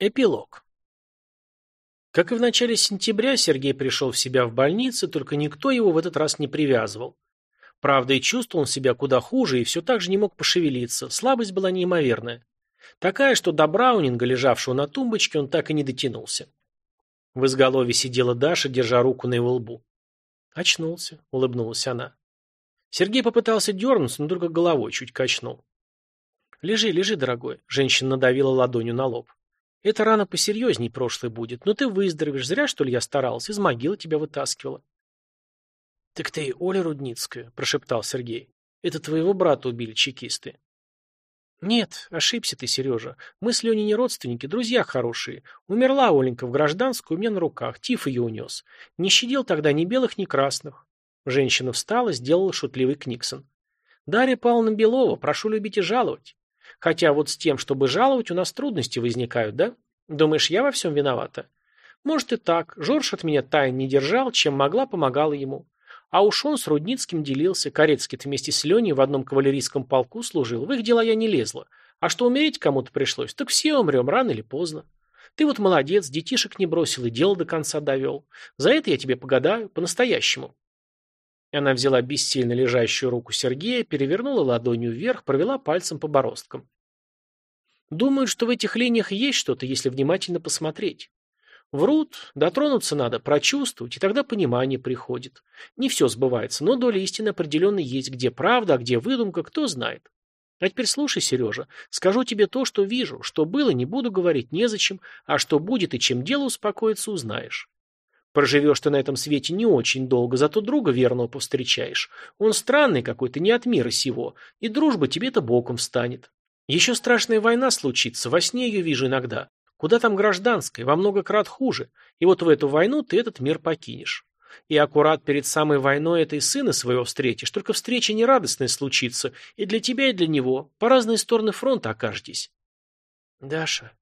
Эпилог. Как и в начале сентября, Сергей пришел в себя в больнице, только никто его в этот раз не привязывал. Правда, и чувствовал он себя куда хуже, и все так же не мог пошевелиться, слабость была неимоверная. Такая, что до Браунинга, лежавшего на тумбочке, он так и не дотянулся. В изголовье сидела Даша, держа руку на его лбу. «Очнулся», — улыбнулась она. Сергей попытался дернуться, но только головой чуть качнул. «Лежи, лежи, дорогой», — женщина надавила ладонью на лоб. Эта рана посерьезней прошлой будет, но ты выздоровеешь. Зря, что ли, я старался, из могилы тебя вытаскивала. — Так ты Оля Рудницкая, — прошептал Сергей. — Это твоего брата убили чекисты. — Нет, ошибся ты, Сережа. Мы с Леней не родственники, друзья хорошие. Умерла Оленька в гражданскую, у меня на руках. Тиф ее унес. Не щадил тогда ни белых, ни красных. Женщина встала, сделала шутливый книксон. Дарья Павловна Белова, прошу любить и жаловать. Хотя вот с тем, чтобы жаловать, у нас трудности возникают, да? Думаешь, я во всем виновата? Может и так. Жорж от меня тайн не держал, чем могла, помогала ему. А уж он с Рудницким делился. Корецкий-то вместе с Леней в одном кавалерийском полку служил. В их дела я не лезла. А что умереть кому-то пришлось, так все умрем, рано или поздно. Ты вот молодец, детишек не бросил и дело до конца довел. За это я тебе погадаю, по-настоящему. Она взяла бессильно лежащую руку Сергея, перевернула ладонью вверх, провела пальцем по бороздкам. Думают, что в этих линиях есть что-то, если внимательно посмотреть. Врут, дотронуться надо, прочувствовать, и тогда понимание приходит. Не все сбывается, но доля истины определенно есть, где правда, а где выдумка, кто знает. А теперь слушай, Сережа, скажу тебе то, что вижу, что было, не буду говорить незачем, а что будет и чем дело успокоится, узнаешь. Проживешь ты на этом свете не очень долго, зато друга верного повстречаешь. Он странный какой-то, не от мира сего, и дружба тебе-то боком встанет. Еще страшная война случится, во сне ее вижу иногда. Куда там гражданская, во много крат хуже. И вот в эту войну ты этот мир покинешь. И аккурат перед самой войной этой сына своего встретишь, только встреча нерадостная случится, и для тебя, и для него. По разные стороны фронта окажетесь. Даша.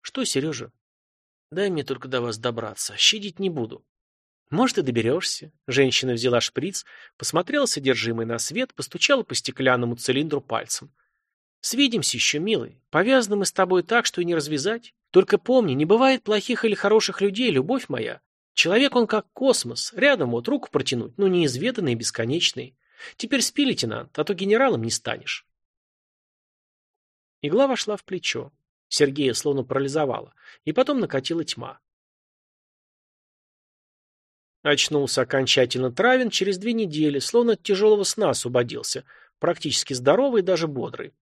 Что, Сережа? Дай мне только до вас добраться. Щадить не буду. Может, и доберешься. Женщина взяла шприц, посмотрела содержимое на свет, постучала по стеклянному цилиндру пальцем. Свидимся еще, милый. Повязаны мы с тобой так, что и не развязать. Только помни, не бывает плохих или хороших людей, любовь моя. Человек он как космос. Рядом вот руку протянуть, но неизведанный и бесконечный. Теперь спи, лейтенант, а то генералом не станешь. Игла вошла в плечо. Сергея словно парализовало, и потом накатила тьма. Очнулся окончательно Травин через две недели, словно от тяжелого сна освободился, практически здоровый и даже бодрый.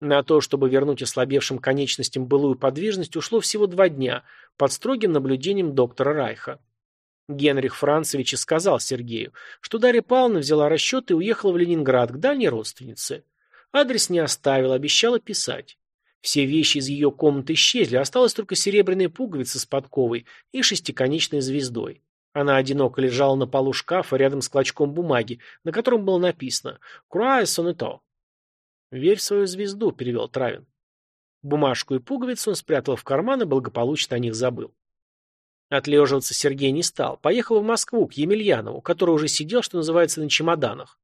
На то, чтобы вернуть ослабевшим конечностям былую подвижность, ушло всего два дня, под строгим наблюдением доктора Райха. Генрих Францевич сказал Сергею, что Дарья Павловна взяла расчет и уехала в Ленинград к дальней родственнице. Адрес не оставила, обещала писать. Все вещи из ее комнаты исчезли, осталась только серебряная пуговица с подковой и шестиконечной звездой. Она одиноко лежала на полу шкафа рядом с клочком бумаги, на котором было написано «Круай сонето». «Верь в свою звезду», — перевел Травин. Бумажку и пуговицу он спрятал в карман и благополучно о них забыл. Отлеживаться Сергей не стал. Поехал в Москву, к Емельянову, который уже сидел, что называется, на чемоданах.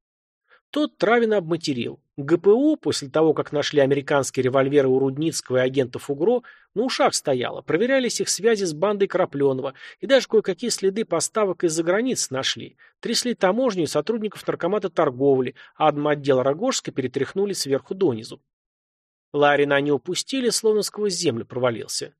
Тот Травина обматерил. ГПУ, после того, как нашли американские револьверы у Рудницкого и агентов УГРО, на ушах стояло, проверялись их связи с бандой Крапленова, и даже кое-какие следы поставок из-за границ нашли. Трясли таможню и сотрудников наркомата торговли, а отдел Рогожска перетряхнули сверху донизу. Ларина они упустили, словно сквозь землю провалился.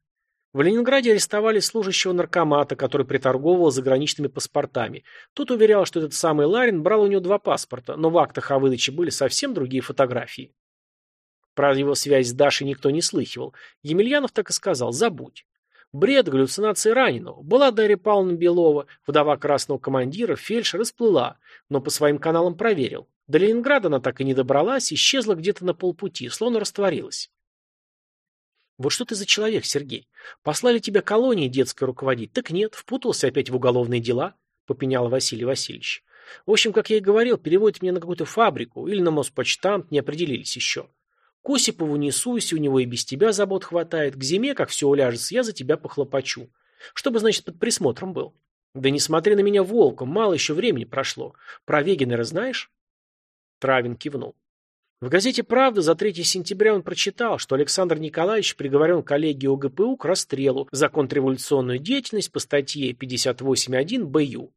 В Ленинграде арестовали служащего наркомата, который приторговывал заграничными паспортами. Тут уверял, что этот самый Ларин брал у него два паспорта, но в актах о выдаче были совсем другие фотографии. Про его связь с Дашей никто не слыхивал. Емельянов так и сказал «забудь». Бред, галлюцинации раненого. Была Дарья Павловна Белова, вдова красного командира, фельдшер, расплыла, но по своим каналам проверил. До Ленинграда она так и не добралась, исчезла где-то на полпути, словно растворилась. Вот что ты за человек, Сергей? Послали тебя колонии детской руководить, так нет, впутался опять в уголовные дела, попенял Василий Васильевич. В общем, как я и говорил, переводят меня на какую-то фабрику или на Моспочтамт, не определились еще. К Осипову не у него и без тебя забот хватает. К зиме, как все уляжется, я за тебя похлопочу. Чтобы, значит, под присмотром был. Да не смотри на меня волком, мало еще времени прошло. Про Вегенера знаешь? Травин кивнул. В газете «Правда» за 3 сентября он прочитал, что Александр Николаевич приговорен коллегией ОГПУ к расстрелу за контрреволюционную деятельность по статье 58.1 БЮ.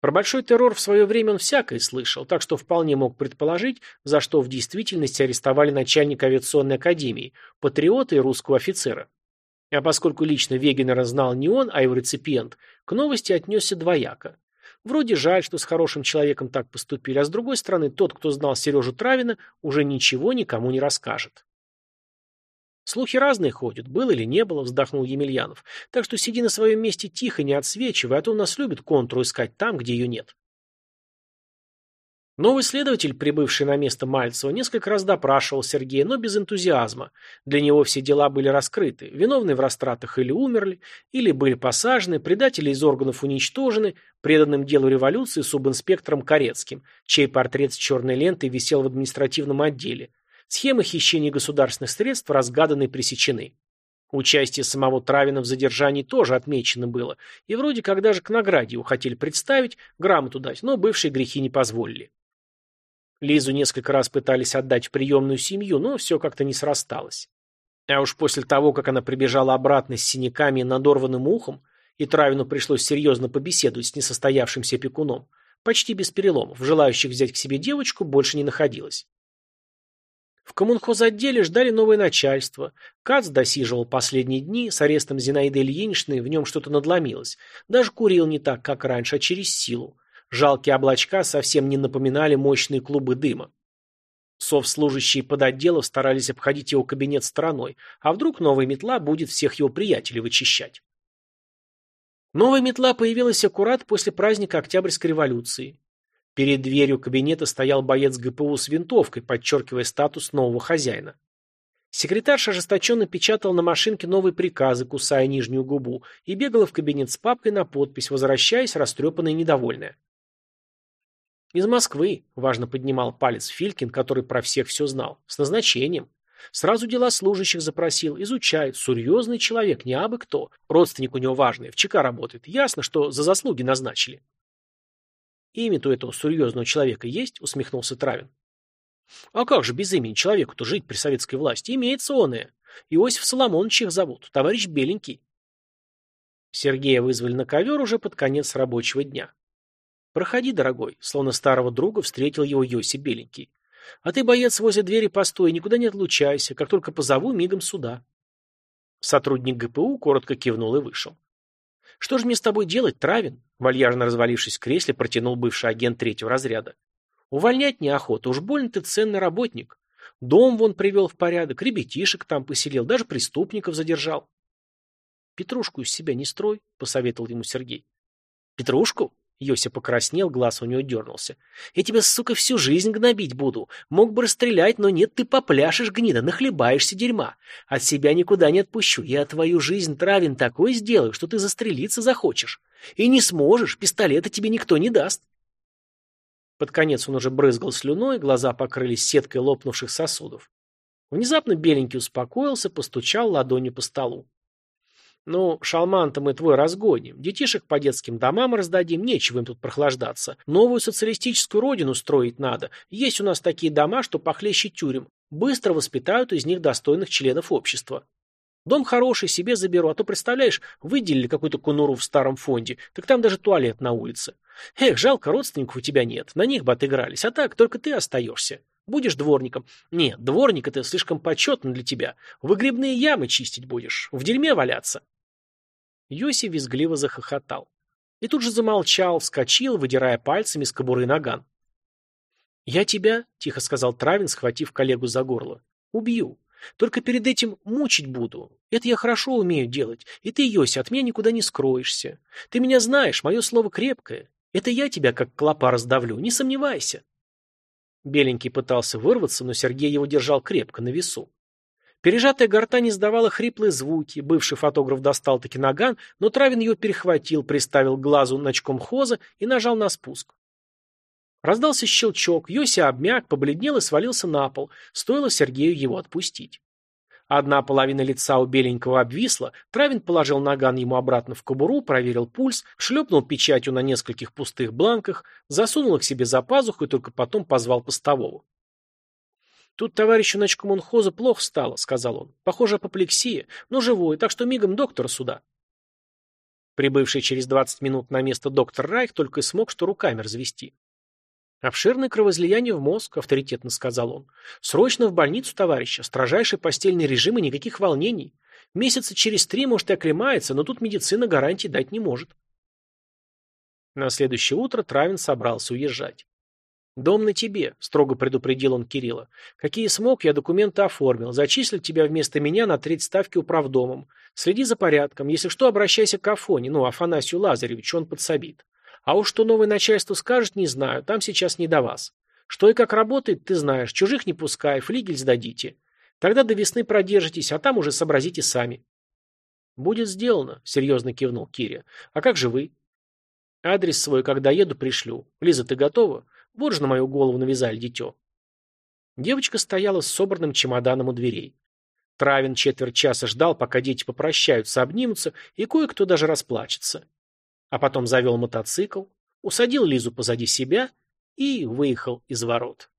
Про большой террор в свое время он всякое слышал, так что вполне мог предположить, за что в действительности арестовали начальника авиационной академии, патриота и русского офицера. А поскольку лично Вегенера знал не он, а его реципиент, к новости отнесся двояко. Вроде жаль, что с хорошим человеком так поступили, а с другой стороны, тот, кто знал Сережу Травина, уже ничего никому не расскажет. Слухи разные ходят, было или не было, вздохнул Емельянов. Так что сиди на своем месте тихо, не отсвечивай, а то у нас любят контру искать там, где ее нет. Новый следователь, прибывший на место Мальцева, несколько раз допрашивал Сергея, но без энтузиазма. Для него все дела были раскрыты. Виновные в растратах или умерли, или были посажены, предатели из органов уничтожены, преданным делу революции субинспектором Корецким, чей портрет с черной лентой висел в административном отделе. Схемы хищения государственных средств разгаданы и пресечены. Участие самого Травина в задержании тоже отмечено было, и вроде как даже к награде его хотели представить, грамоту дать, но бывшие грехи не позволили. Лизу несколько раз пытались отдать в приемную семью, но все как-то не срасталось. А уж после того, как она прибежала обратно с синяками и надорванным ухом, и Травину пришлось серьезно побеседовать с несостоявшимся опекуном, почти без переломов, желающих взять к себе девочку больше не находилось. В коммунхозотделе ждали новое начальство. Кац досиживал последние дни, с арестом Зинаиды Ильиничны в нем что-то надломилось. Даже курил не так, как раньше, а через силу. Жалкие облачка совсем не напоминали мощные клубы дыма. Совслужащие под отделом старались обходить его кабинет стороной, а вдруг новая метла будет всех его приятелей вычищать. Новая метла появилась аккурат после праздника Октябрьской революции. Перед дверью кабинета стоял боец ГПУ с винтовкой, подчеркивая статус нового хозяина. Секретарша ожесточенно печатал на машинке новые приказы, кусая нижнюю губу, и бегала в кабинет с папкой на подпись, возвращаясь, растрепанная и недовольная. Из Москвы, важно поднимал палец Филькин, который про всех все знал, с назначением. Сразу дела служащих запросил, изучает, серьезный человек, не абы кто. Родственник у него важный, в ЧК работает. Ясно, что за заслуги назначили. Имя-то этого серьезного человека есть? Усмехнулся Травин. А как же без имени человеку-то жить при советской власти? Имеется оное. Иосиф Соломонович их зовут, товарищ Беленький. Сергея вызвали на ковер уже под конец рабочего дня. «Проходи, дорогой», словно старого друга встретил его Йоси Беленький. «А ты, боец, возле двери постой, никуда не отлучайся, как только позову, мигом сюда». Сотрудник ГПУ коротко кивнул и вышел. «Что же мне с тобой делать, Травин?» Вальяжно развалившись в кресле, протянул бывший агент третьего разряда. «Увольнять неохота, уж больно ты ценный работник. Дом вон привел в порядок, ребятишек там поселил, даже преступников задержал». «Петрушку из себя не строй», — посоветовал ему Сергей. «Петрушку? Йося покраснел, глаз у него дернулся. «Я тебя, сука, всю жизнь гнобить буду. Мог бы расстрелять, но нет, ты попляшешь, гнида, нахлебаешься дерьма. От себя никуда не отпущу. Я твою жизнь травин такой сделаю, что ты застрелиться захочешь. И не сможешь, пистолета тебе никто не даст». Под конец он уже брызгал слюной, глаза покрылись сеткой лопнувших сосудов. Внезапно беленький успокоился, постучал ладонью по столу. Ну, шалман-то мы твой разгоним. Детишек по детским домам раздадим, нечего им тут прохлаждаться. Новую социалистическую родину строить надо. Есть у нас такие дома, что похлеще тюрем. Быстро воспитают из них достойных членов общества. Дом хороший, себе заберу, а то, представляешь, выделили какую-то кунуру в старом фонде, так там даже туалет на улице. Эх, жалко, родственников у тебя нет, на них бы отыгрались, а так только ты остаешься. Будешь дворником? Нет, дворник это слишком почетно для тебя. Выгребные ямы чистить будешь, в дерьме валяться. Йоси визгливо захохотал. И тут же замолчал, вскочил, выдирая пальцами с кобуры наган. «Я тебя», — тихо сказал Травин, схватив коллегу за горло, — «убью. Только перед этим мучить буду. Это я хорошо умею делать. И ты, Йоси, от меня никуда не скроешься. Ты меня знаешь, мое слово крепкое. Это я тебя как клопа раздавлю, не сомневайся». Беленький пытался вырваться, но Сергей его держал крепко на весу. Пережатая гортань издавала хриплые звуки. Бывший фотограф достал таки наган, но Травин ее перехватил, приставил к глазу начком хоза и нажал на спуск. Раздался щелчок, Йося обмяк, побледнел и свалился на пол. Стоило Сергею его отпустить. Одна половина лица у беленького обвисла, Травин положил наган ему обратно в кобуру, проверил пульс, шлепнул печатью на нескольких пустых бланках, засунул их себе за пазуху и только потом позвал постового. «Тут товарищу начкомунхоза плохо стало», — сказал он. «Похоже, апоплексия, но живой, так что мигом доктора сюда». Прибывший через 20 минут на место доктор Райх только и смог что руками развести. «Обширное кровоизлияние в мозг», — авторитетно сказал он. «Срочно в больницу, товарища. Строжайший постельный режим и никаких волнений. Месяца через три, может, и оклемается, но тут медицина гарантий дать не может». На следующее утро Травин собрался уезжать. «Дом на тебе», — строго предупредил он Кирилла. «Какие смог, я документы оформил. Зачислил тебя вместо меня на треть ставки управдомом. Следи за порядком. Если что, обращайся к Афоне, ну, Афанасию Лазаревичу, он подсобит. А уж что новое начальство скажет, не знаю, там сейчас не до вас. Что и как работает, ты знаешь. Чужих не пускай, флигель сдадите. Тогда до весны продержитесь, а там уже сообразите сами». «Будет сделано», — серьезно кивнул Киря. «А как же вы?» «Адрес свой, когда еду, пришлю. Лиза, ты готова?» Вот же на мою голову навязали дитё. Девочка стояла с собранным чемоданом у дверей. Травин четверть часа ждал, пока дети попрощаются, обнимутся, и кое-кто даже расплачется. А потом завел мотоцикл, усадил Лизу позади себя и выехал из ворот.